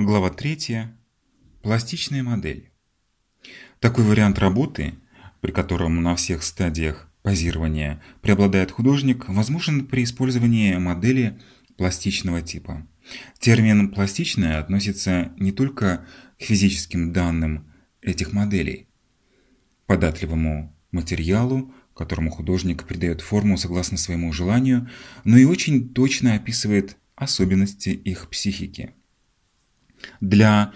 Глава 3. Пластичная модель. Такой вариант работы, при котором на всех стадиях позирования преобладает художник, возможен при использовании модели пластичного типа. Термин «пластичная» относится не только к физическим данным этих моделей, податливому материалу, которому художник придает форму согласно своему желанию, но и очень точно описывает особенности их психики. Для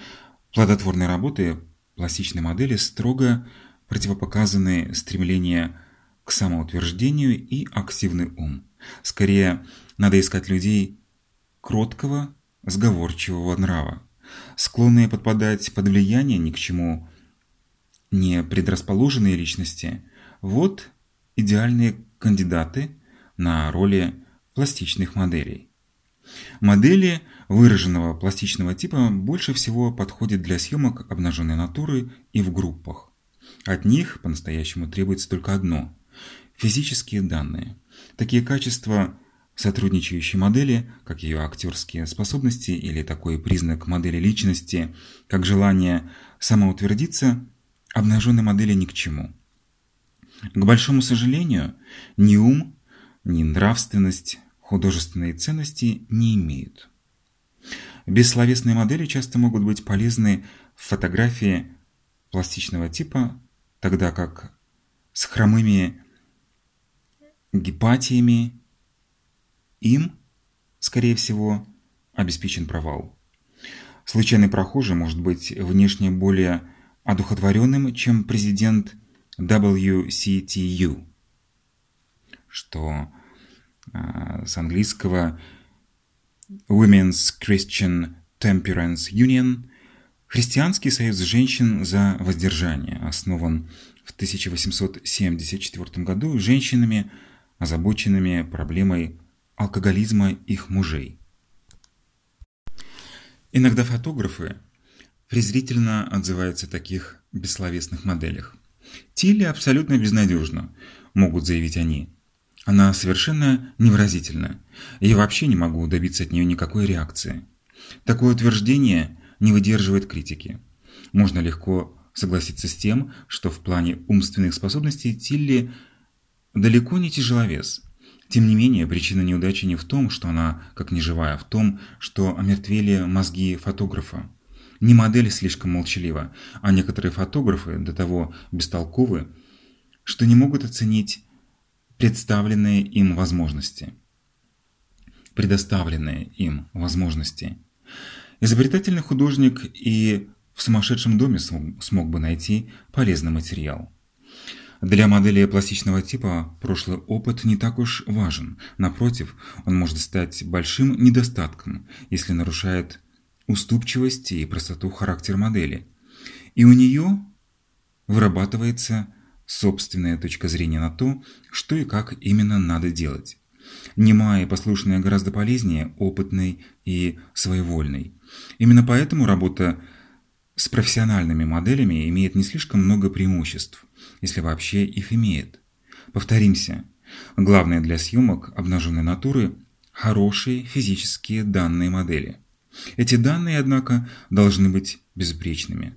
плодотворной работы пластичной модели строго противопоказаны стремление к самоутверждению и активный ум. Скорее, надо искать людей кроткого, сговорчивого нрава, склонные подпадать под влияние ни к чему не предрасположенные личности. Вот идеальные кандидаты на роли пластичных моделей. Модели выраженного пластичного типа больше всего подходят для съемок обнаженной натуры и в группах. От них по-настоящему требуется только одно – физические данные. Такие качества сотрудничающей модели, как ее актерские способности или такой признак модели личности, как желание самоутвердиться, обнаженной модели ни к чему. К большому сожалению, ни ум, ни нравственность, художественные ценности не имеют. Бессловесные модели часто могут быть полезны в фотографии пластичного типа, тогда как с хромыми гепатиями им, скорее всего, обеспечен провал. Случайный прохожий может быть внешне более одухотворенным, чем президент WCTU, что э, с английского Women's Christian Temperance Union Христианский союз женщин за воздержание основан в 1874 году женщинами, озабоченными проблемой алкоголизма их мужей. Иногда фотографы презрительно отзываются о таких бессловесных моделях. Тилли абсолютно безнадежна, могут заявить они. Она совершенно невразительна. Я вообще не могу добиться от нее никакой реакции. Такое утверждение не выдерживает критики. Можно легко согласиться с тем, что в плане умственных способностей Тилли далеко не тяжеловес. Тем не менее, причина неудачи не в том, что она как неживая, а в том, что омертвели мозги фотографа. Не модель слишком молчалива, а некоторые фотографы до того бестолковы, что не могут оценить представленные им возможности. Предоставленные им возможности. Изобретательный художник и в сумасшедшем доме смог бы найти полезный материал. Для модели пластичного типа прошлый опыт не так уж важен. Напротив, он может стать большим недостатком, если нарушает уступчивость и простоту характера модели. И у нее вырабатывается собственная точка зрения на то, что и как именно надо делать. Немая и послушная гораздо полезнее опытной и своевольной. Именно поэтому работа с профессиональными моделями имеет не слишком много преимуществ, если вообще их имеет. Повторимся, главное для съемок обнаженной натуры – хорошие физические данные модели. Эти данные, однако, должны быть безупречными.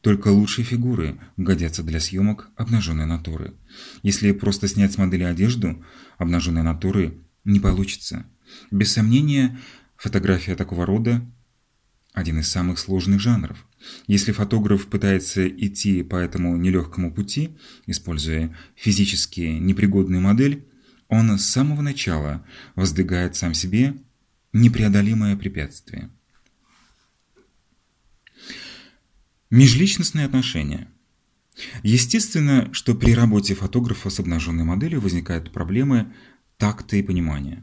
Только лучшие фигуры годятся для съемок обнаженной натуры. Если просто снять с модели одежду, обнаженной натуры не получится. Без сомнения, фотография такого рода – один из самых сложных жанров. Если фотограф пытается идти по этому нелегкому пути, используя физически непригодную модель, он с самого начала воздвигает сам себе непреодолимое препятствие. Межличностные отношения. Естественно, что при работе фотографа с обнаженной моделью возникают проблемы такта и понимания.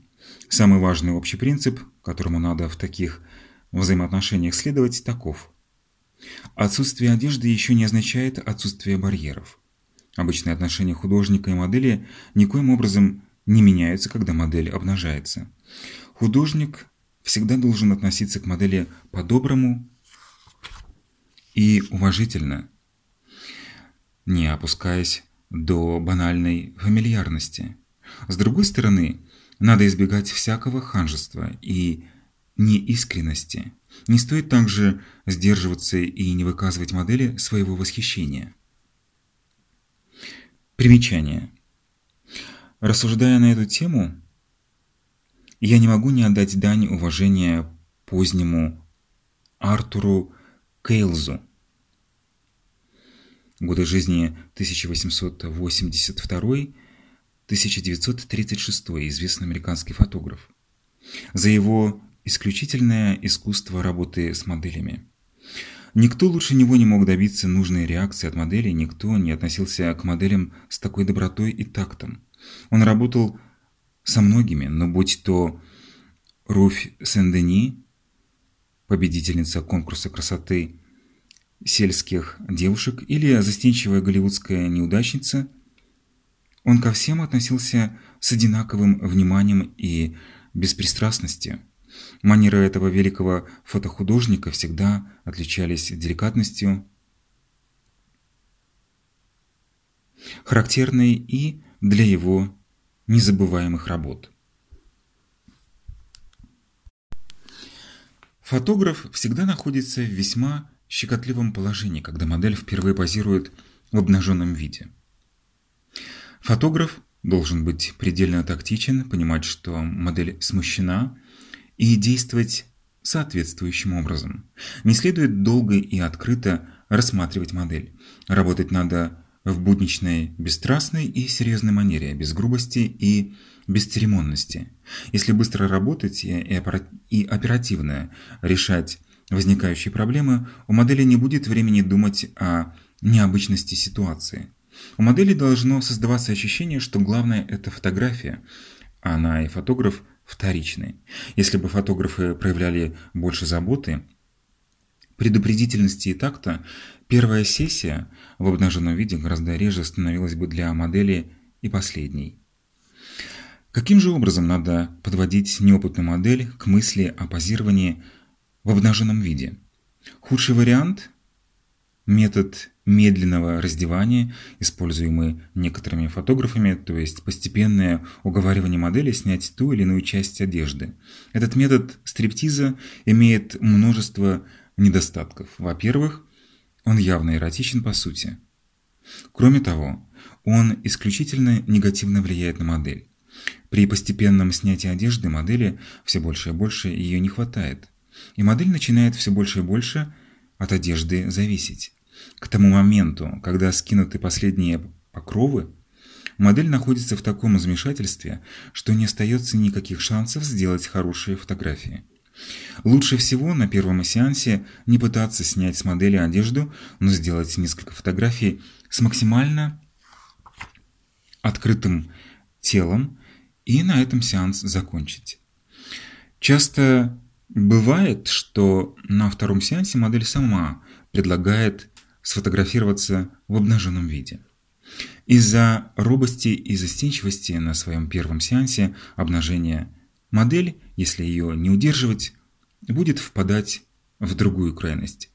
Самый важный общий принцип, которому надо в таких взаимоотношениях следовать, таков. Отсутствие одежды еще не означает отсутствие барьеров. Обычные отношения художника и модели никоим образом не меняются, когда модель обнажается. Художник всегда должен относиться к модели по-доброму и уважительно, не опускаясь до банальной фамильярности. С другой стороны, надо избегать всякого ханжества и неискренности. Не стоит также сдерживаться и не выказывать модели своего восхищения. Примечание. Рассуждая на эту тему, я не могу не отдать дань уважения позднему Артуру Кейлзу. Годы жизни 1882-1936, известный американский фотограф. За его исключительное искусство работы с моделями. Никто лучше него не мог добиться нужной реакции от моделей, никто не относился к моделям с такой добротой и тактом. Он работал со многими, но будь то Руфь Сен-Дени, победительница конкурса красоты сельских девушек, или застенчивая голливудская неудачница, он ко всем относился с одинаковым вниманием и беспристрастностью. Манеры этого великого фотохудожника всегда отличались деликатностью, характерной и для его незабываемых работ. Фотограф всегда находится в весьма щекотливом положении, когда модель впервые позирует в обнаженном виде. Фотограф должен быть предельно тактичен, понимать, что модель смущена, и действовать соответствующим образом. Не следует долго и открыто рассматривать модель. Работать надо в будничной, бесстрастной и серьезной манере, без грубости и бесцеремонности. Если быстро работать и оперативно решать возникающие проблемы, у модели не будет времени думать о необычности ситуации. У модели должно создаваться ощущение, что главное – это фотография, а она и фотограф вторичны. Если бы фотографы проявляли больше заботы, предупредительности и такта, первая сессия в обнаженном виде гораздо реже становилась бы для модели и последней. Каким же образом надо подводить неопытную модель к мысли о позировании в обнаженном виде? Худший вариант – метод медленного раздевания, используемый некоторыми фотографами, то есть постепенное уговаривание модели снять ту или иную часть одежды. Этот метод стриптиза имеет множество недостатков. Во-первых, он явно эротичен по сути. Кроме того, он исключительно негативно влияет на модель. При постепенном снятии одежды модели все больше и больше ее не хватает, и модель начинает все больше и больше от одежды зависеть. К тому моменту, когда скинуты последние покровы, модель находится в таком замешательстве, что не остается никаких шансов сделать хорошие фотографии. Лучше всего на первом сеансе не пытаться снять с модели одежду, но сделать несколько фотографий с максимально открытым телом и на этом сеанс закончить. Часто бывает, что на втором сеансе модель сама предлагает сфотографироваться в обнаженном виде. Из-за робости и застенчивости на своем первом сеансе обнажения модель, если ее не удерживать, будет впадать в другую крайность.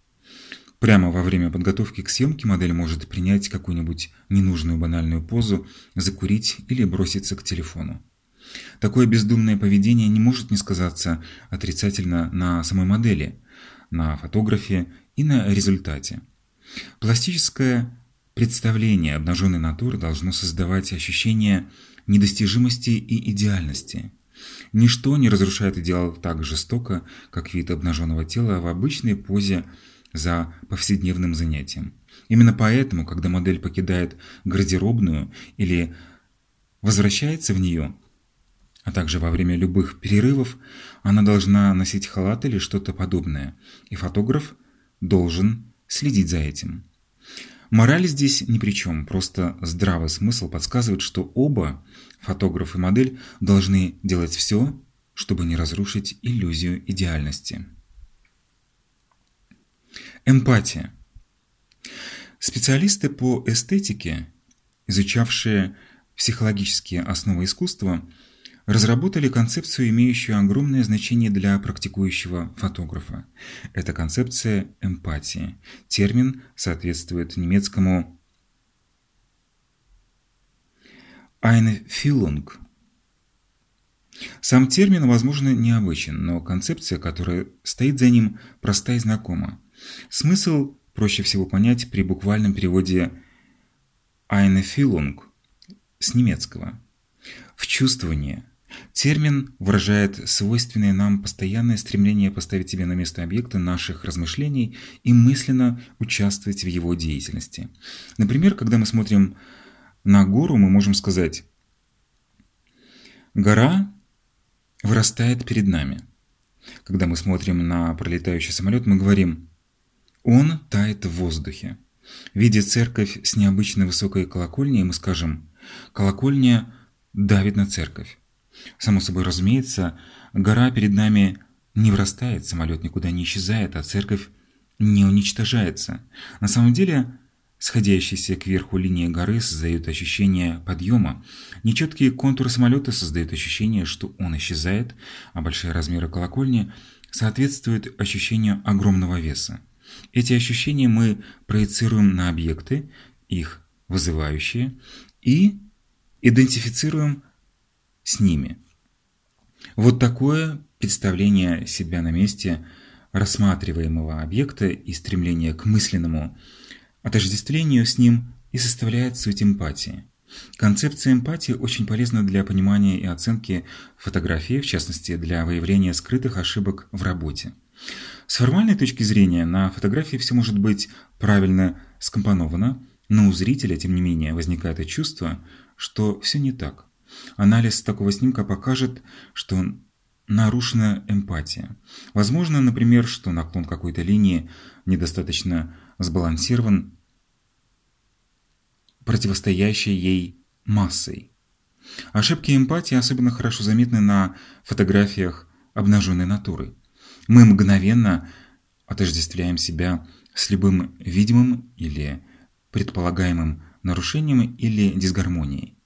Прямо во время подготовки к съемке модель может принять какую-нибудь ненужную банальную позу, закурить или броситься к телефону. Такое бездумное поведение не может не сказаться отрицательно на самой модели, на фотографии и на результате. Пластическое представление обнаженной натуры должно создавать ощущение недостижимости и идеальности. Ничто не разрушает идеал так жестоко, как вид обнаженного тела в обычной позе за повседневным занятием. Именно поэтому, когда модель покидает гардеробную или возвращается в нее, а также во время любых перерывов, она должна носить халат или что-то подобное, и фотограф должен следить за этим. Мораль здесь ни при чем, просто здравый смысл подсказывает, что оба, фотограф и модель, должны делать все, чтобы не разрушить иллюзию идеальности. Эмпатия. Специалисты по эстетике, изучавшие психологические основы искусства, разработали концепцию, имеющую огромное значение для практикующего фотографа. Это концепция эмпатии. Термин соответствует немецкому Einfühlung. Сам термин, возможно, необычен, но концепция, которая стоит за ним, проста и знакома. Смысл проще всего понять при буквальном переводе «Einfühlung» с немецкого. В чувствование. Термин выражает свойственное нам постоянное стремление поставить себя на место объекта наших размышлений и мысленно участвовать в его деятельности. Например, когда мы смотрим на гору, мы можем сказать «Гора вырастает перед нами». Когда мы смотрим на пролетающий самолет, мы говорим «Он тает в воздухе». Видя церковь с необычной высокой колокольней, мы скажем «Колокольня давит на церковь». Само собой разумеется, гора перед нами не вырастает, самолет никуда не исчезает, а церковь не уничтожается. На самом деле, сходящиеся кверху линии горы создают ощущение подъема. Нечеткие контуры самолета создают ощущение, что он исчезает, а большие размеры колокольни соответствуют ощущению огромного веса. Эти ощущения мы проецируем на объекты, их вызывающие, и идентифицируем с ними. Вот такое представление себя на месте рассматриваемого объекта и стремление к мысленному отождествлению с ним и составляет суть эмпатии. Концепция эмпатии очень полезна для понимания и оценки фотографии, в частности для выявления скрытых ошибок в работе. С формальной точки зрения на фотографии все может быть правильно скомпоновано, но у зрителя, тем не менее, возникает чувство, что все не так. Анализ такого снимка покажет, что нарушена эмпатия. Возможно, например, что наклон какой-то линии недостаточно сбалансирован противостоящей ей массой. Ошибки эмпатии особенно хорошо заметны на фотографиях обнаженной натуры. Мы мгновенно отождествляем себя с любым видимым или предполагаемым нарушением или дисгармонией.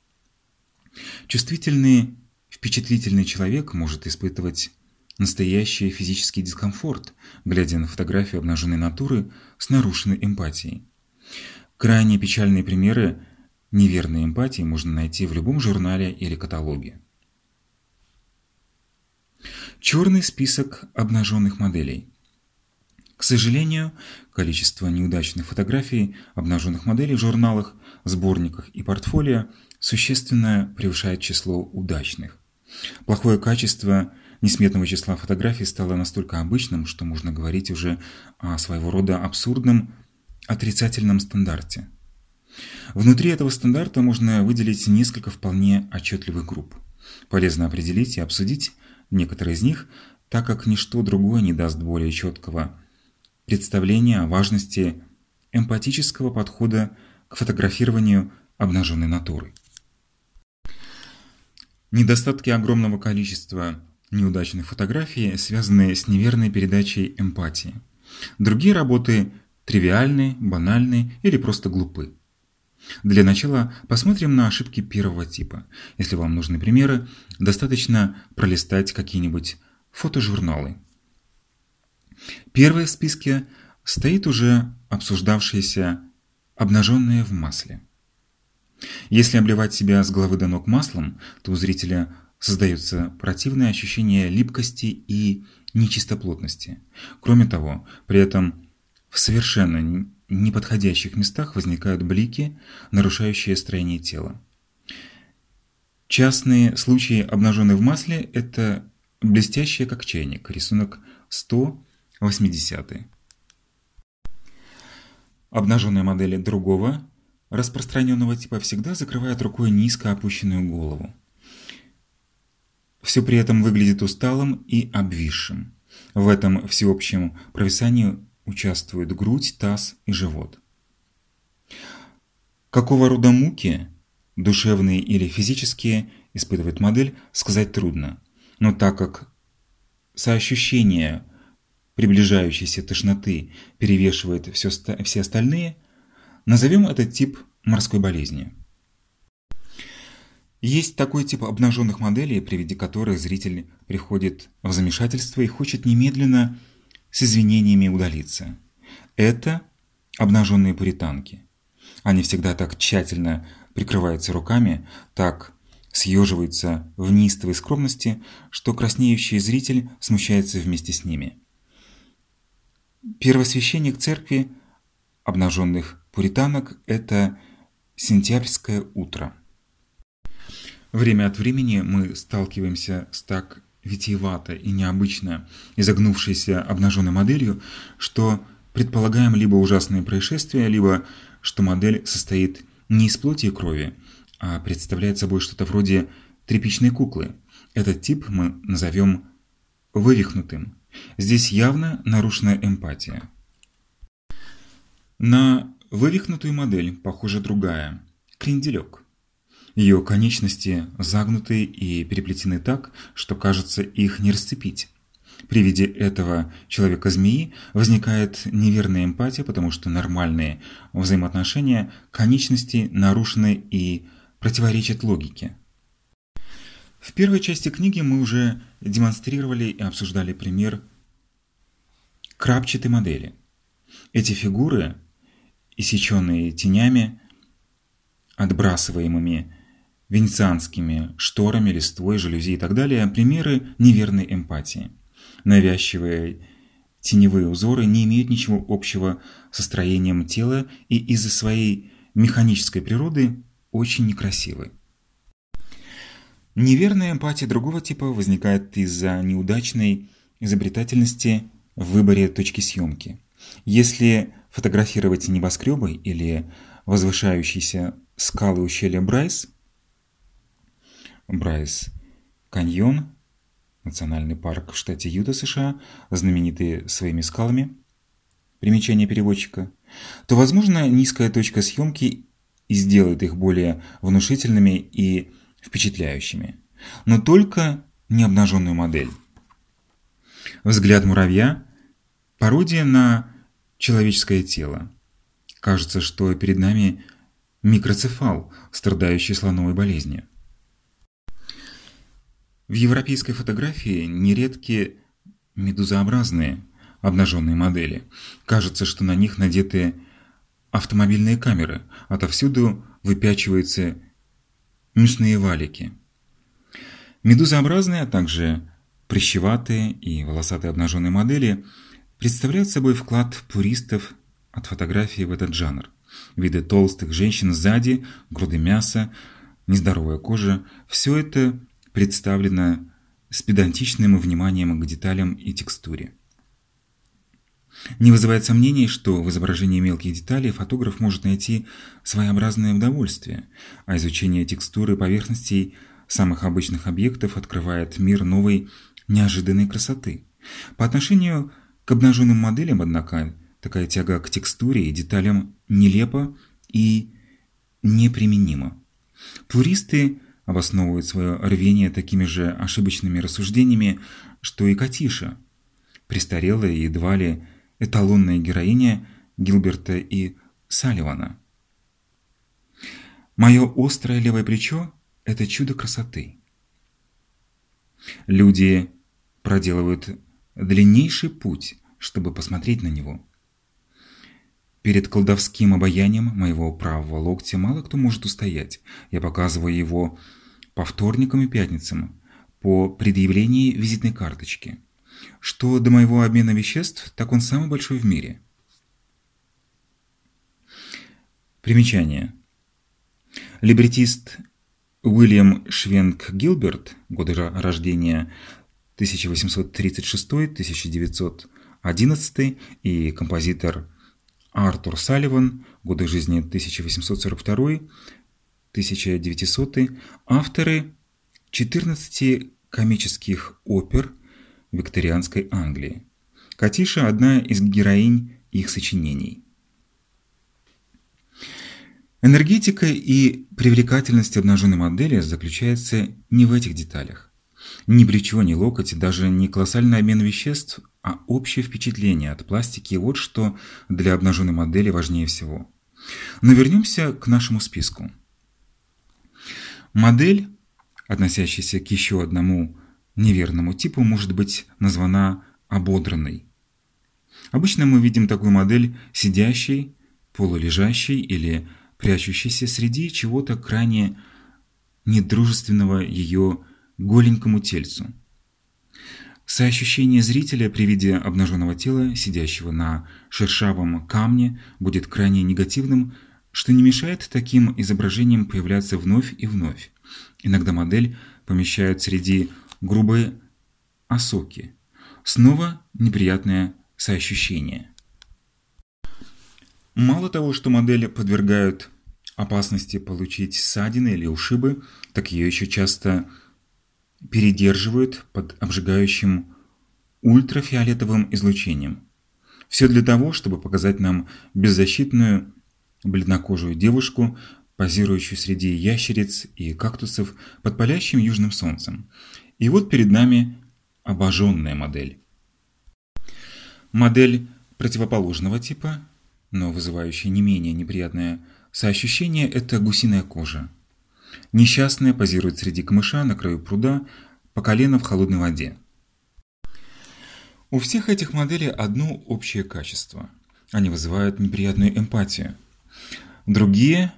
Чувствительный, впечатлительный человек может испытывать настоящий физический дискомфорт, глядя на фотографию обнаженной натуры с нарушенной эмпатией. Крайне печальные примеры неверной эмпатии можно найти в любом журнале или каталоге. Черный список обнаженных моделей. К сожалению, количество неудачных фотографий обнаженных моделей в журналах, сборниках и портфолио существенно превышает число удачных. Плохое качество несметного числа фотографий стало настолько обычным, что можно говорить уже о своего рода абсурдном отрицательном стандарте. Внутри этого стандарта можно выделить несколько вполне отчетливых групп. Полезно определить и обсудить некоторые из них, так как ничто другое не даст более четкого представления о важности эмпатического подхода к фотографированию обнаженной натуры. Недостатки огромного количества неудачных фотографий связаны с неверной передачей эмпатии. Другие работы тривиальны, банальны или просто глупы. Для начала посмотрим на ошибки первого типа. Если вам нужны примеры, достаточно пролистать какие-нибудь фотожурналы. Первое в списке стоит уже обсуждавшееся «обнаженное в масле». Если обливать себя с головы до ног маслом, то у зрителя создается противное ощущение липкости и нечистоплотности. Кроме того, при этом в совершенно неподходящих местах возникают блики, нарушающие строение тела. Частные случаи обнаженной в масле – это блестящие как чайник, рисунок 180. Обнаженные модели другого распространенного типа всегда закрывает рукой низко опущенную голову. Все при этом выглядит усталым и обвисшим. В этом всеобщем провисании участвуют грудь, таз и живот. Какого рода муки, душевные или физические, испытывает модель, сказать трудно. Но так как соощущение приближающейся тошноты перевешивает все, все остальные – Назовем этот тип морской болезнью. Есть такой тип обнаженных моделей, при виде которых зритель приходит в замешательство и хочет немедленно с извинениями удалиться. Это обнаженные пуританки. Они всегда так тщательно прикрываются руками, так съеживаются в неистовой скромности, что краснеющий зритель смущается вместе с ними. Первосвященник церкви обнаженных пуританок – это сентябрьское утро. Время от времени мы сталкиваемся с так витиевато и необычно изогнувшейся обнаженной моделью, что предполагаем либо ужасные происшествия, либо что модель состоит не из плоти и крови, а представляет собой что-то вроде тряпичной куклы. Этот тип мы назовем вывихнутым. Здесь явно нарушена эмпатия. На вывихнутую модель похожа другая – кренделек. Ее конечности загнуты и переплетены так, что кажется их не расцепить. При виде этого человека-змеи возникает неверная эмпатия, потому что нормальные взаимоотношения конечности нарушены и противоречат логике. В первой части книги мы уже демонстрировали и обсуждали пример крапчатой модели. Эти фигуры, иссеченные тенями, отбрасываемыми венецианскими шторами, листвой, жалюзи и так далее, примеры неверной эмпатии. Навязчивые теневые узоры не имеют ничего общего со строением тела и из-за своей механической природы очень некрасивы. Неверная эмпатия другого типа возникает из-за неудачной изобретательности в выборе точки съемки. Если фотографировать небоскребы или возвышающиеся скалы ущелья Брайс, Брайс каньон, национальный парк в штате Юта, США, знаменитый своими скалами, примечание переводчика, то, возможно, низкая точка съемки и сделает их более внушительными и впечатляющими. Но только не обнаженную модель. Взгляд муравья – пародия на человеческое тело. Кажется, что перед нами микроцефал, страдающий слоновой болезнью. В европейской фотографии нередки медузообразные обнаженные модели. Кажется, что на них надеты автомобильные камеры, отовсюду выпячиваются мясные валики. Медузообразные, а также прыщеватые и волосатые обнаженные модели представляют собой вклад пуристов от фотографии в этот жанр. Виды толстых женщин сзади, груды мяса, нездоровая кожа – все это представлено с педантичным вниманием к деталям и текстуре. Не вызывает сомнений, что в изображении мелких деталей фотограф может найти своеобразное удовольствие, а изучение текстуры поверхностей самых обычных объектов открывает мир новой неожиданной красоты. По отношению к обнаженным моделям, однако, такая тяга к текстуре и деталям нелепа и неприменима. Пуристы обосновывают свое рвение такими же ошибочными рассуждениями, что и Катиша, престарелая и едва ли эталонная героиня Гилберта и Салливана. Мое острое левое плечо – это чудо красоты. Люди проделывают длиннейший путь, чтобы посмотреть на него. Перед колдовским обаянием моего правого локтя мало кто может устоять. Я показываю его по вторникам и пятницам, по предъявлении визитной карточки. Что до моего обмена веществ, так он самый большой в мире. Примечание. Либретист Уильям Швенк Гилберт, годы рождения 1836-1911 и композитор Артур Салливан, годы жизни 1842-1900, авторы 14 комических опер викторианской Англии. Катиша – одна из героинь их сочинений. Энергетика и привлекательность обнаженной модели заключается не в этих деталях. Ни плечо, ни локоть, даже не колоссальный обмен веществ, а общее впечатление от пластики – вот что для обнаженной модели важнее всего. Но вернемся к нашему списку. Модель, относящаяся к еще одному неверному типу может быть названа ободранной. Обычно мы видим такую модель сидящей, полулежащей или прячущейся среди чего-то крайне нет дружественного ее голенькому тельцу. Соощущение зрителя при виде обнаженного тела, сидящего на шершавом камне, будет крайне негативным, что не мешает таким изображениям появляться вновь и вновь. Иногда модель помещают среди грубой осоки. Снова неприятное соощущение. Мало того, что модель подвергают опасности получить ссадины или ушибы, так ее еще часто передерживают под обжигающим ультрафиолетовым излучением. Все для того, чтобы показать нам беззащитную бледнокожую девушку, позирующую среди ящериц и кактусов под палящим южным солнцем. И вот перед нами обожженная модель. Модель противоположного типа, но вызывающая не менее неприятное соощущение – это гусиная кожа. Несчастная позирует среди камыша на краю пруда по колено в холодной воде. У всех этих моделей одно общее качество. Они вызывают неприятную эмпатию. Другие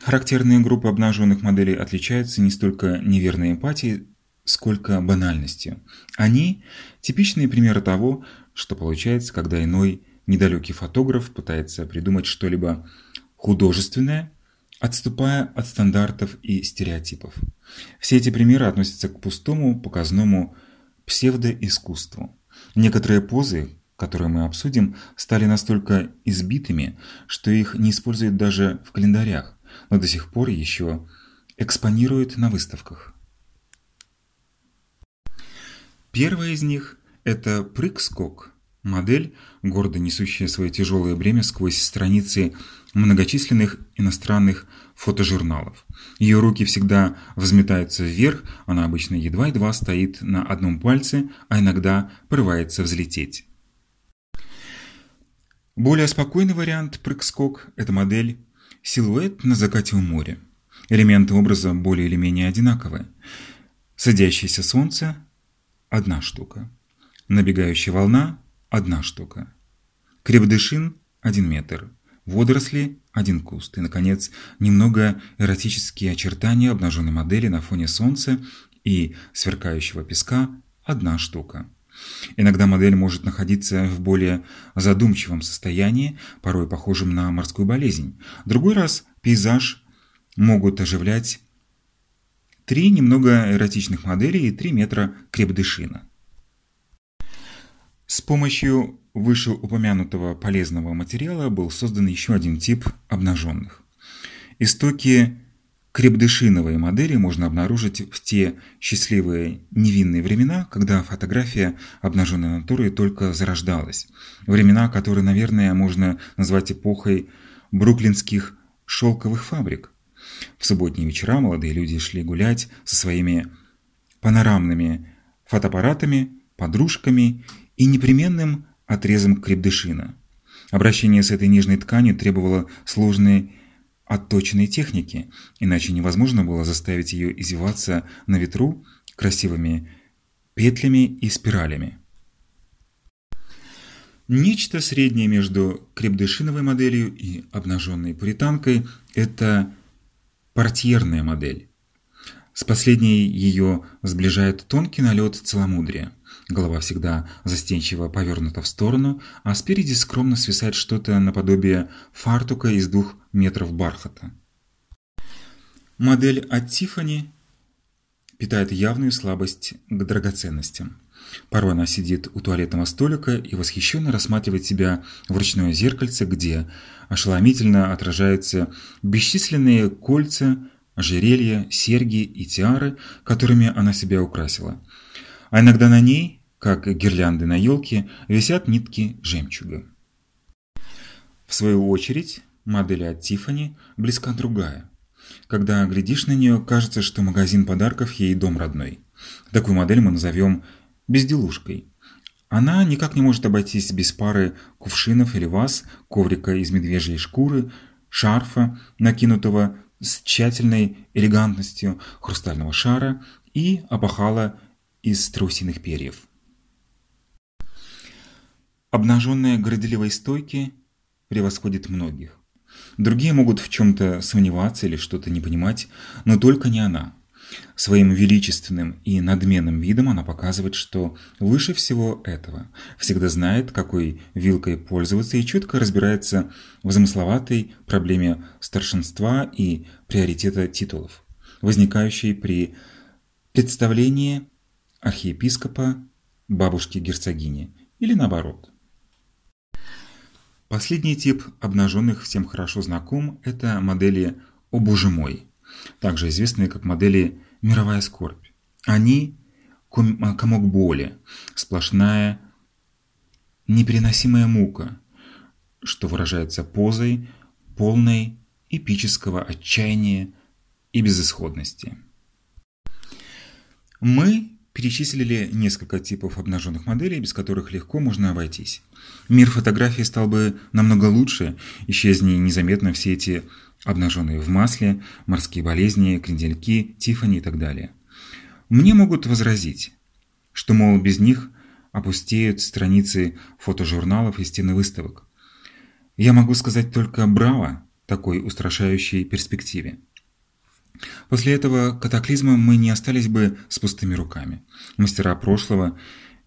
характерные группы обнаженных моделей отличаются не столько неверной эмпатией, сколько банальностью. Они – типичные примеры того, что получается, когда иной недалекий фотограф пытается придумать что-либо художественное, отступая от стандартов и стереотипов. Все эти примеры относятся к пустому, показному псевдоискусству. Некоторые позы, которые мы обсудим, стали настолько избитыми, что их не используют даже в календарях, но до сих пор еще экспонируют на выставках. Первая из них – это прыг-скок – Модель, гордо несущая свое тяжелое бремя сквозь страницы многочисленных иностранных фотожурналов. Ее руки всегда взметаются вверх, она обычно едва-едва стоит на одном пальце, а иногда порывается взлететь. Более спокойный вариант прыг-скок – это модель «Силуэт на закате у моря». Элементы образа более или менее одинаковые. Садящееся солнце – одна штука. Набегающая волна одна штука. Крепдышин – один метр. Водоросли – один куст. И, наконец, немного эротические очертания обнаженной модели на фоне солнца и сверкающего песка – одна штука. Иногда модель может находиться в более задумчивом состоянии, порой похожем на морскую болезнь. Другой раз пейзаж могут оживлять три немного эротичных модели и три метра крепдышина. С помощью вышеупомянутого полезного материала был создан еще один тип обнаженных. Истоки крепдышиновой модели можно обнаружить в те счастливые невинные времена, когда фотография обнаженной натуры только зарождалась. Времена, которые, наверное, можно назвать эпохой бруклинских шелковых фабрик. В субботние вечера молодые люди шли гулять со своими панорамными фотоаппаратами, подружками и непременным отрезом крепдышина. Обращение с этой нежной тканью требовало сложной отточенной техники, иначе невозможно было заставить ее извиваться на ветру красивыми петлями и спиралями. Нечто среднее между крепдышиновой моделью и обнаженной пуританкой – это портьерная модель. С последней ее сближает тонкий налет целомудрия. Голова всегда застенчиво повернута в сторону, а спереди скромно свисает что-то наподобие фартука из двух метров бархата. Модель от Тиффани питает явную слабость к драгоценностям. Порой она сидит у туалетного столика и восхищенно рассматривает себя в ручное зеркальце, где ошеломительно отражаются бесчисленные кольца, ожерелья, серьги и тиары, которыми она себя украсила. А иногда на ней, как гирлянды на елке, висят нитки жемчуга. В свою очередь, модель от Тиффани близка другая. Когда глядишь на нее, кажется, что магазин подарков ей дом родной. Такую модель мы назовем безделушкой. Она никак не может обойтись без пары кувшинов или ваз, коврика из медвежьей шкуры, шарфа, накинутого с тщательной элегантностью хрустального шара и опахала из страусиных перьев. Обнаженная горделивой стойки превосходит многих. Другие могут в чем-то сомневаться или что-то не понимать, но только не она. Своим величественным и надменным видом она показывает, что выше всего этого, всегда знает, какой вилкой пользоваться и четко разбирается в замысловатой проблеме старшинства и приоритета титулов, возникающей при представлении архиепископа бабушки-герцогини или наоборот. Последний тип обнаженных всем хорошо знаком – это модели «О боже мой», также известные как модели «Мировая скорбь». Они – комок боли, сплошная непереносимая мука, что выражается позой полной эпического отчаяния и безысходности. Мы перечислили несколько типов обнаженных моделей, без которых легко можно обойтись. Мир фотографии стал бы намного лучше, исчезни незаметно все эти обнаженные в масле, морские болезни, крендельки, тифани и так далее. Мне могут возразить, что, мол, без них опустеют страницы фотожурналов и стены выставок. Я могу сказать только «браво» такой устрашающей перспективе. После этого катаклизма мы не остались бы с пустыми руками. Мастера прошлого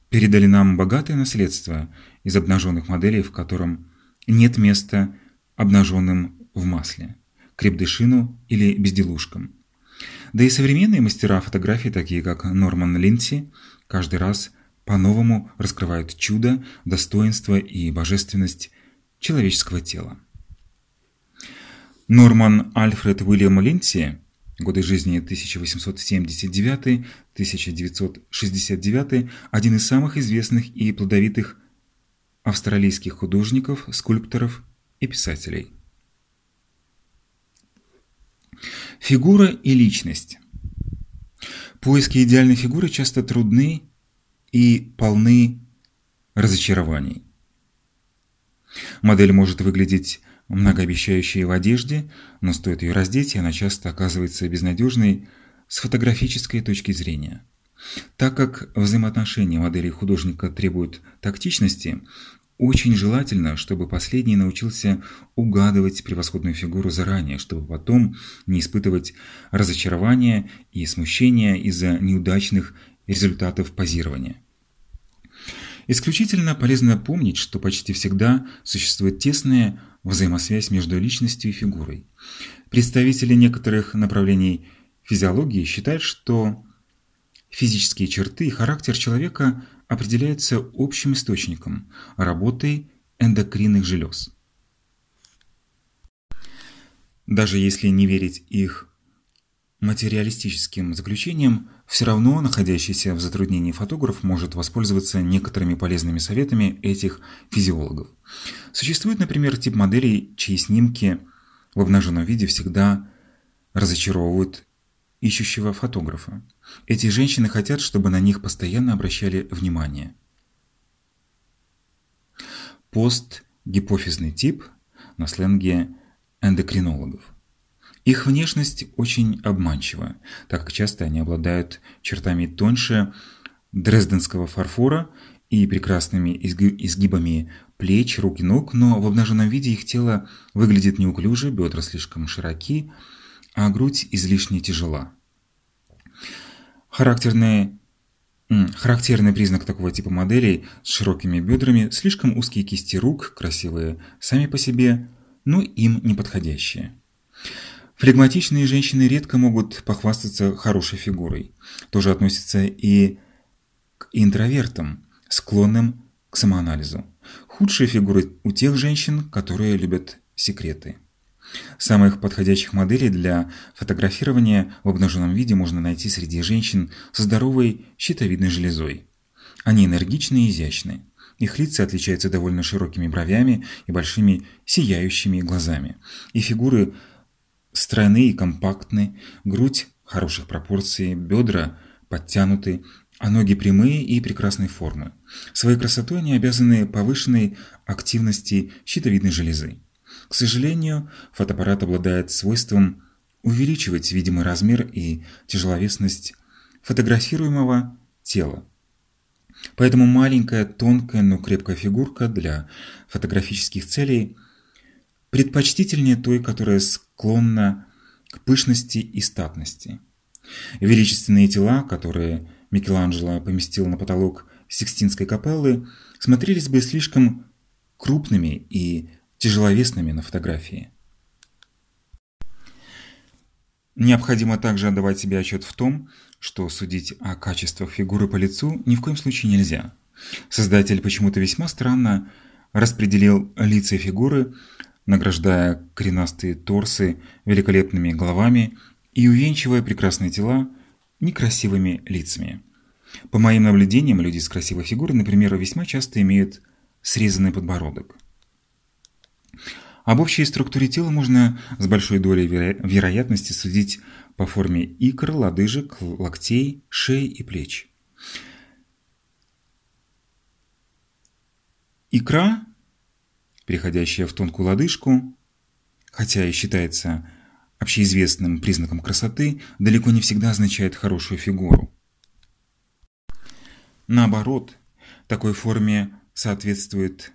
передали нам богатое наследство из обнаженных моделей, в котором нет места обнаженным в масле, крепдышину или безделушкам. Да и современные мастера фотографии, такие как Норман Линси, каждый раз по-новому раскрывают чудо, достоинство и божественность человеческого тела. Норман Альфред Уильям Линси годы жизни 1879-1969, один из самых известных и плодовитых австралийских художников, скульпторов и писателей. Фигура и личность. Поиски идеальной фигуры часто трудны и полны разочарований. Модель может выглядеть многообещающей в одежде, но стоит ее раздеть, и она часто оказывается безнадежной с фотографической точки зрения. Так как взаимоотношения модели художника требуют тактичности, очень желательно, чтобы последний научился угадывать превосходную фигуру заранее, чтобы потом не испытывать разочарования и смущения из-за неудачных результатов позирования. Исключительно полезно помнить, что почти всегда существует тесная взаимосвязь между личностью и фигурой. Представители некоторых направлений физиологии считают, что физические черты и характер человека определяются общим источником – работой эндокринных желез. Даже если не верить их материалистическим заключениям, все равно находящийся в затруднении фотограф может воспользоваться некоторыми полезными советами этих физиологов. Существует, например, тип моделей, чьи снимки в обнаженном виде всегда разочаровывают ищущего фотографа. Эти женщины хотят, чтобы на них постоянно обращали внимание. Постгипофизный тип на сленге эндокринологов. Их внешность очень обманчива, так как часто они обладают чертами тоньше дрезденского фарфора и прекрасными изгибами плеч, рук и ног, но в обнаженном виде их тело выглядит неуклюже, бедра слишком широки, а грудь излишне тяжела. Характерный, характерный признак такого типа моделей с широкими бедрами – слишком узкие кисти рук, красивые сами по себе, но им не подходящие. Флегматичные женщины редко могут похвастаться хорошей фигурой. Тоже относится и к интровертам, склонным к самоанализу. Худшие фигуры у тех женщин, которые любят секреты. Самых подходящих моделей для фотографирования в обнаженном виде можно найти среди женщин со здоровой щитовидной железой. Они энергичны и изящны. Их лица отличаются довольно широкими бровями и большими сияющими глазами. И фигуры стройны и компактны, грудь хороших пропорций, бедра подтянуты, а ноги прямые и прекрасной формы. Своей красотой они обязаны повышенной активности щитовидной железы. К сожалению, фотоаппарат обладает свойством увеличивать видимый размер и тяжеловесность фотографируемого тела. Поэтому маленькая, тонкая, но крепкая фигурка для фотографических целей предпочтительнее той, которая склонна к пышности и статности. Величественные тела, которые Микеланджело поместил на потолок Сикстинской капеллы, смотрелись бы слишком крупными и тяжеловесными на фотографии. Необходимо также отдавать себе отчет в том, что судить о качествах фигуры по лицу ни в коем случае нельзя. Создатель почему-то весьма странно распределил лица и фигуры, награждая коренастые торсы великолепными головами и увенчивая прекрасные тела некрасивыми лицами. По моим наблюдениям, люди с красивой фигурой, например, весьма часто имеют срезанный подбородок. Об общей структуре тела можно с большой долей веро вероятности судить по форме икр, лодыжек, локтей, шеи и плеч. Икра, переходящая в тонкую лодыжку, хотя и считается общеизвестным признаком красоты, далеко не всегда означает хорошую фигуру. Наоборот, такой форме соответствует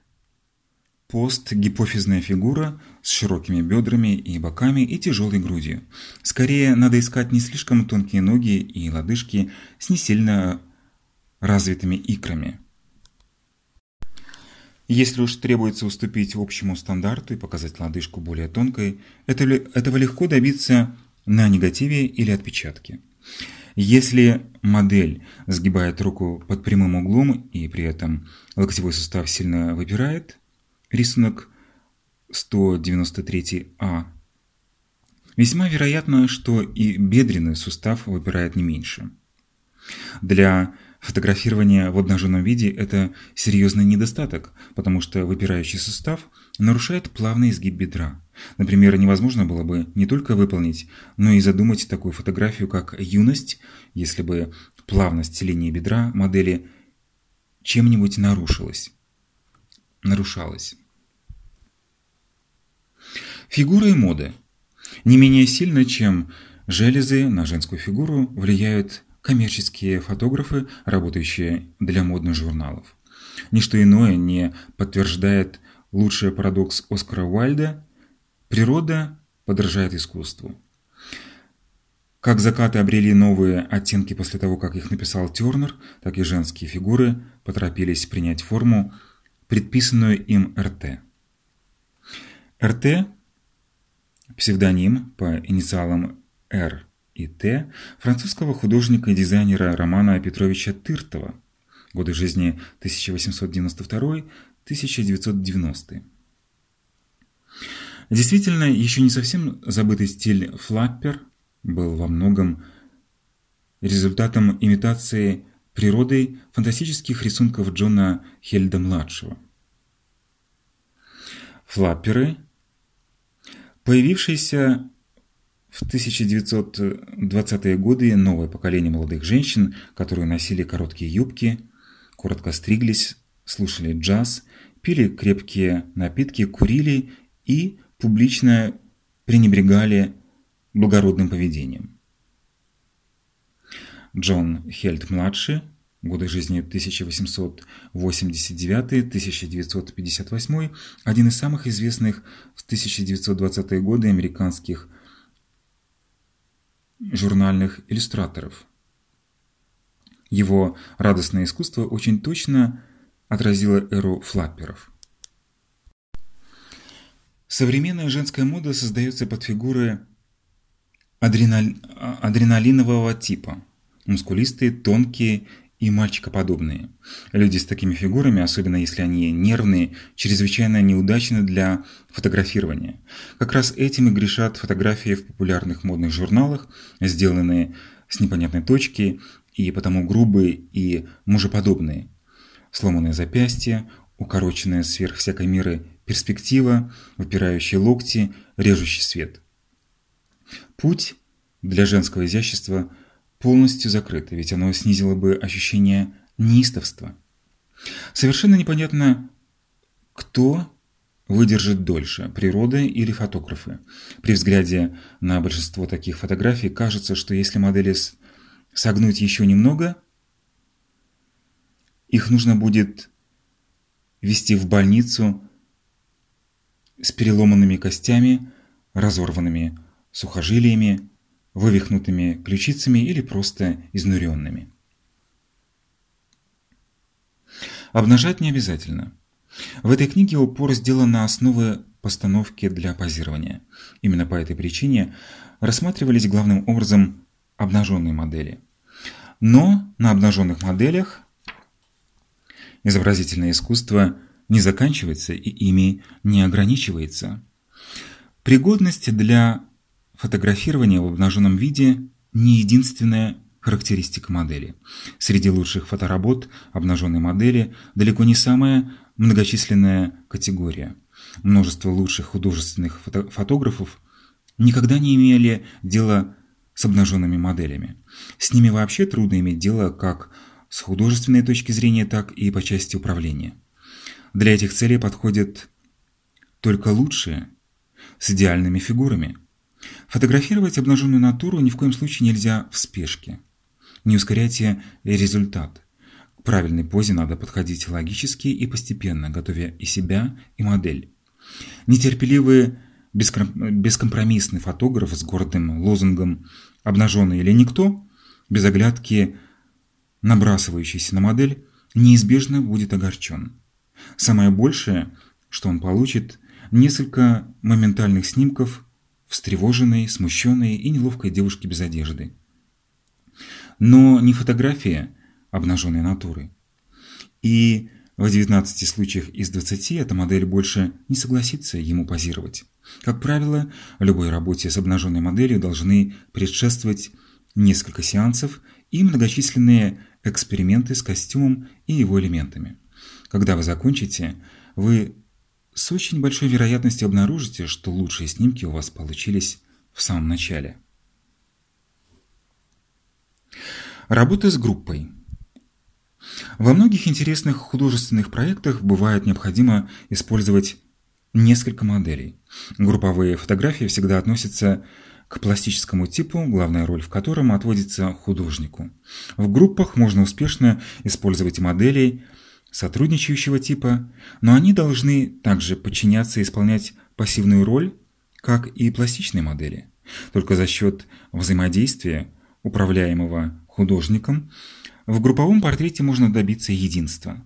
постгипофизная фигура с широкими бедрами и боками и тяжелой грудью. Скорее, надо искать не слишком тонкие ноги и лодыжки с не сильно развитыми икрами. Если уж требуется уступить общему стандарту и показать лодыжку более тонкой, этого легко добиться на негативе или отпечатке. Если модель сгибает руку под прямым углом и при этом локтевой сустав сильно выпирает, рисунок 193А, весьма вероятно, что и бедренный сустав выпирает не меньше. Для Фотографирование в обнаженном виде – это серьезный недостаток, потому что выпирающий сустав нарушает плавный изгиб бедра. Например, невозможно было бы не только выполнить, но и задумать такую фотографию, как юность, если бы плавность линии бедра модели чем-нибудь нарушилась. Нарушалась. Фигура и мода. Не менее сильно, чем железы на женскую фигуру, влияют коммерческие фотографы, работающие для модных журналов. Ничто иное не подтверждает лучший парадокс Оскара Уайльда «Природа подражает искусству». Как закаты обрели новые оттенки после того, как их написал Тернер, так и женские фигуры поторопились принять форму, предписанную им РТ. РТ – псевдоним по инициалам Р и Т. французского художника и дизайнера Романа Петровича Тыртова, годы жизни 1892-1990. Действительно, еще не совсем забытый стиль флаппер был во многом результатом имитации природой фантастических рисунков Джона Хельда-младшего. Флапперы, появившиеся в 1920-е годы новое поколение молодых женщин, которые носили короткие юбки, коротко стриглись, слушали джаз, пили крепкие напитки, курили и публично пренебрегали благородным поведением. Джон Хельд-младший, годы жизни 1889-1958, один из самых известных в 1920-е годы американских журнальных иллюстраторов. Его радостное искусство очень точно отразило эру флапперов. Современная женская мода создается под фигуры адреналь... адреналинового типа. Мускулистые, тонкие и мальчикоподобные. Люди с такими фигурами, особенно если они нервные, чрезвычайно неудачны для фотографирования. Как раз этим и грешат фотографии в популярных модных журналах, сделанные с непонятной точки и потому грубые и мужеподобные. Сломанные запястья, укороченная сверх всякой меры перспектива, выпирающие локти, режущий свет. Путь для женского изящества – полностью закрыто, ведь оно снизило бы ощущение неистовства. Совершенно непонятно, кто выдержит дольше, природа или фотографы. При взгляде на большинство таких фотографий кажется, что если модели согнуть еще немного, их нужно будет вести в больницу с переломанными костями, разорванными сухожилиями, вывихнутыми ключицами или просто изнуренными. Обнажать не обязательно. В этой книге упор сделан на основы постановки для позирования. Именно по этой причине рассматривались главным образом обнаженные модели. Но на обнаженных моделях изобразительное искусство не заканчивается и ими не ограничивается. Пригодность для фотографирования в обнаженном виде не единственная характеристика модели. Среди лучших фоторабот обнаженной модели далеко не самая многочисленная категория. Множество лучших художественных фото фотографов никогда не имели дела с обнаженными моделями. С ними вообще трудно иметь дело как с художественной точки зрения, так и по части управления. Для этих целей подходят только лучшие, с идеальными фигурами. Фотографировать обнаженную натуру ни в коем случае нельзя в спешке. Не ускоряйте результат. К правильной позе надо подходить логически и постепенно, готовя и себя, и модель. Нетерпеливый, бескомпромиссный фотограф с гордым лозунгом «обнаженный или никто», без оглядки набрасывающийся на модель, неизбежно будет огорчен. Самое большее, что он получит, несколько моментальных снимков встревоженной, смущенной и неловкой девушки без одежды. Но не фотография обнаженной натуры. И в 19 случаях из 20 эта модель больше не согласится ему позировать. Как правило, любой работе с обнаженной моделью должны предшествовать несколько сеансов и многочисленные эксперименты с костюмом и его элементами. Когда вы закончите, вы с очень большой вероятностью обнаружите, что лучшие снимки у вас получились в самом начале. Работа с группой. Во многих интересных художественных проектах бывает необходимо использовать несколько моделей. Групповые фотографии всегда относятся к пластическому типу, главная роль в котором отводится художнику. В группах можно успешно использовать моделей сотрудничающего типа, но они должны также подчиняться и исполнять пассивную роль, как и пластичные модели. Только за счет взаимодействия, управляемого художником, в групповом портрете можно добиться единства.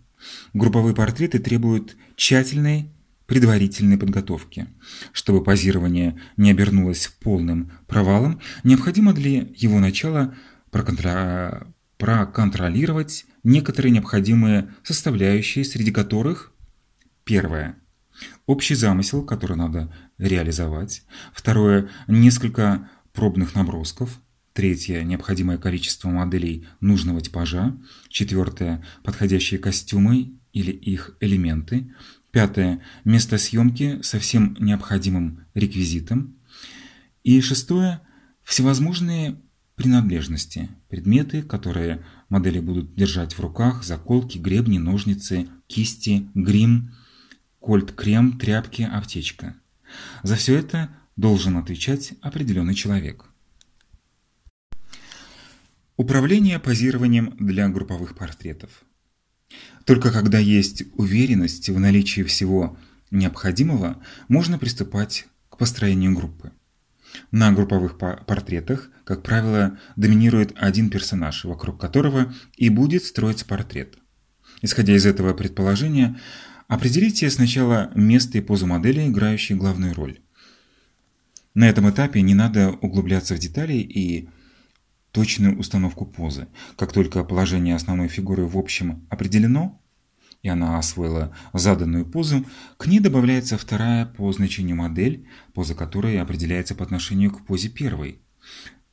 Групповые портреты требуют тщательной предварительной подготовки. Чтобы позирование не обернулось полным провалом, необходимо для его начала проконтро... проконтролировать некоторые необходимые составляющие, среди которых первое – общий замысел, который надо реализовать, второе – несколько пробных набросков, третье – необходимое количество моделей нужного типажа, четвертое – подходящие костюмы или их элементы, пятое – место съемки со всем необходимым реквизитом, и шестое – всевозможные принадлежности, предметы, которые модели будут держать в руках, заколки, гребни, ножницы, кисти, грим, кольт-крем, тряпки, аптечка. За все это должен отвечать определенный человек. Управление позированием для групповых портретов. Только когда есть уверенность в наличии всего необходимого, можно приступать к построению группы. На групповых портретах, как правило, доминирует один персонаж, вокруг которого и будет строиться портрет. Исходя из этого предположения, определите сначала место и позу модели, играющие главную роль. На этом этапе не надо углубляться в детали и точную установку позы. Как только положение основной фигуры в общем определено, и она освоила заданную позу, к ней добавляется вторая по значению модель, поза которой определяется по отношению к позе первой.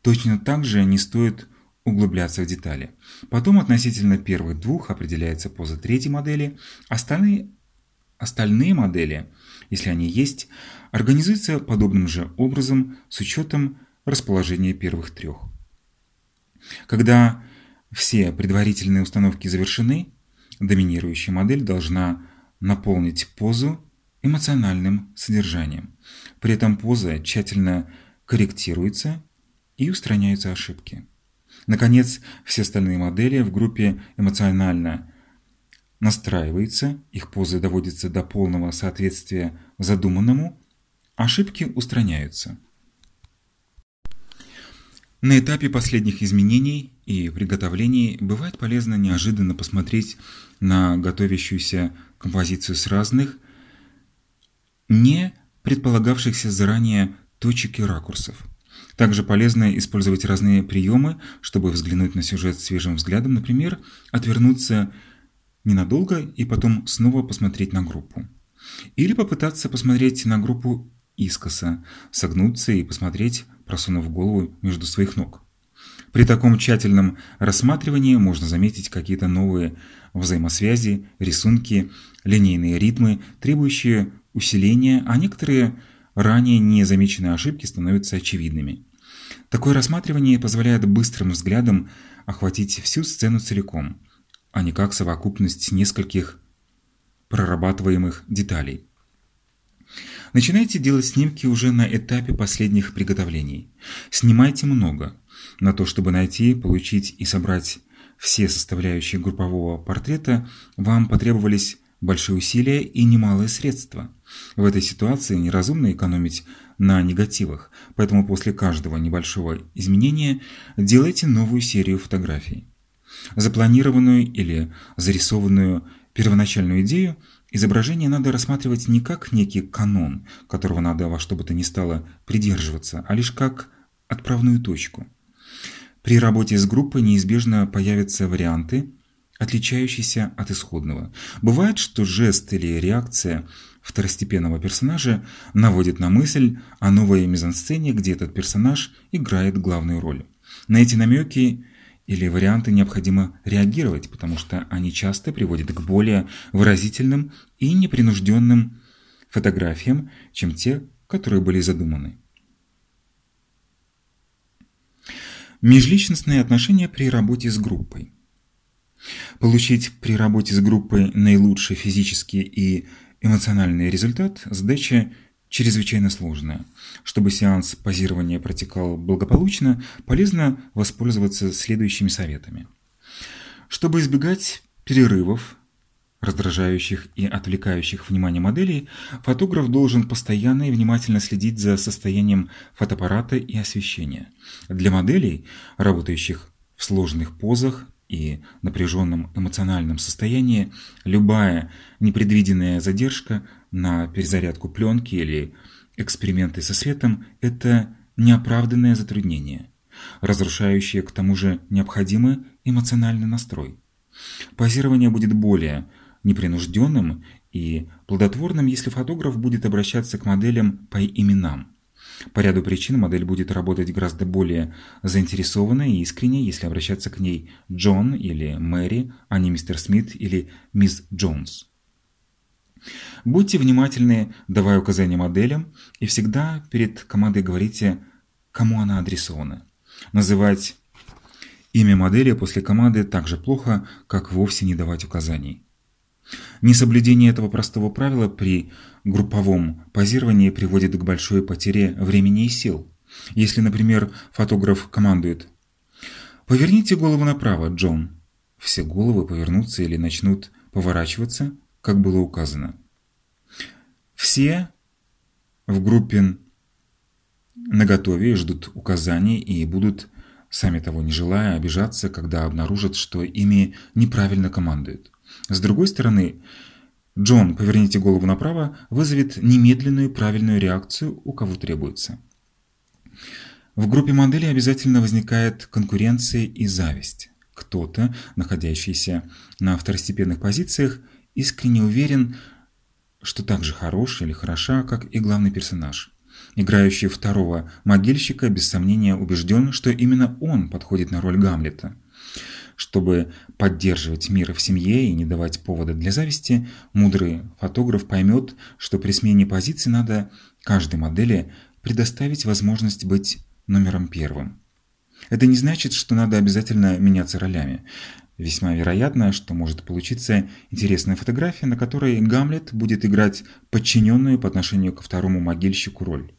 Точно так же не стоит углубляться в детали. Потом относительно первых двух определяется поза третьей модели, остальные, остальные модели, если они есть, организуются подобным же образом с учетом расположения первых трех. Когда все предварительные установки завершены, Доминирующая модель должна наполнить позу эмоциональным содержанием. При этом поза тщательно корректируется и устраняются ошибки. Наконец, все остальные модели в группе эмоционально настраивается, их позы доводятся до полного соответствия задуманному, ошибки устраняются. На этапе последних изменений и приготовлений бывает полезно неожиданно посмотреть на готовящуюся композицию с разных, не предполагавшихся заранее точек и ракурсов. Также полезно использовать разные приемы, чтобы взглянуть на сюжет свежим взглядом, например, отвернуться ненадолго и потом снова посмотреть на группу. Или попытаться посмотреть на группу искоса, согнуться и посмотреть, просунув голову между своих ног. При таком тщательном рассматривании можно заметить какие-то новые взаимосвязи, рисунки, линейные ритмы, требующие усиления, а некоторые ранее незамеченные ошибки становятся очевидными. Такое рассматривание позволяет быстрым взглядом охватить всю сцену целиком, а не как совокупность нескольких прорабатываемых деталей. Начинайте делать снимки уже на этапе последних приготовлений. Снимайте много. На то, чтобы найти, получить и собрать все составляющие группового портрета, вам потребовались большие усилия и немалые средства. В этой ситуации неразумно экономить на негативах, поэтому после каждого небольшого изменения делайте новую серию фотографий. Запланированную или зарисованную первоначальную идею Изображение надо рассматривать не как некий канон, которого надо во что бы то ни стало придерживаться, а лишь как отправную точку. При работе с группой неизбежно появятся варианты, отличающиеся от исходного. Бывает, что жест или реакция второстепенного персонажа наводит на мысль о новой мизансцене, где этот персонаж играет главную роль. На эти намеки или варианты необходимо реагировать, потому что они часто приводят к более выразительным и непринужденным фотографиям, чем те, которые были задуманы. Межличностные отношения при работе с группой. Получить при работе с группой наилучший физический и эмоциональный результат – задача чрезвычайно сложная. Чтобы сеанс позирования протекал благополучно, полезно воспользоваться следующими советами. Чтобы избегать перерывов, раздражающих и отвлекающих внимание моделей, фотограф должен постоянно и внимательно следить за состоянием фотоаппарата и освещения. Для моделей, работающих в сложных позах и напряженном эмоциональном состоянии, любая непредвиденная задержка на перезарядку пленки или эксперименты со светом – это неоправданное затруднение, разрушающее к тому же необходимый эмоциональный настрой. Позирование будет более непринужденным и плодотворным, если фотограф будет обращаться к моделям по именам. По ряду причин модель будет работать гораздо более заинтересованно и искренне, если обращаться к ней Джон или Мэри, а не мистер Смит или мисс Джонс. Будьте внимательны, давая указания моделям, и всегда перед командой говорите, кому она адресована. Называть имя модели после команды так же плохо, как вовсе не давать указаний. Несоблюдение этого простого правила при групповом позировании приводит к большой потере времени и сил. Если, например, фотограф командует «Поверните голову направо, Джон», все головы повернутся или начнут поворачиваться, как было указано. Все в группе наготове ждут указаний и будут, сами того не желая, обижаться, когда обнаружат, что ими неправильно командуют. С другой стороны, Джон, поверните голову направо, вызовет немедленную правильную реакцию, у кого требуется. В группе моделей обязательно возникает конкуренция и зависть. Кто-то, находящийся на второстепенных позициях, искренне уверен, что так же хорош или хороша, как и главный персонаж. Играющий второго могильщика без сомнения убежден, что именно он подходит на роль Гамлета. Чтобы поддерживать мир в семье и не давать повода для зависти, мудрый фотограф поймет, что при смене позиции надо каждой модели предоставить возможность быть номером первым. Это не значит, что надо обязательно меняться ролями. Весьма вероятно, что может получиться интересная фотография, на которой Гамлет будет играть подчиненную по отношению ко второму могильщику роль.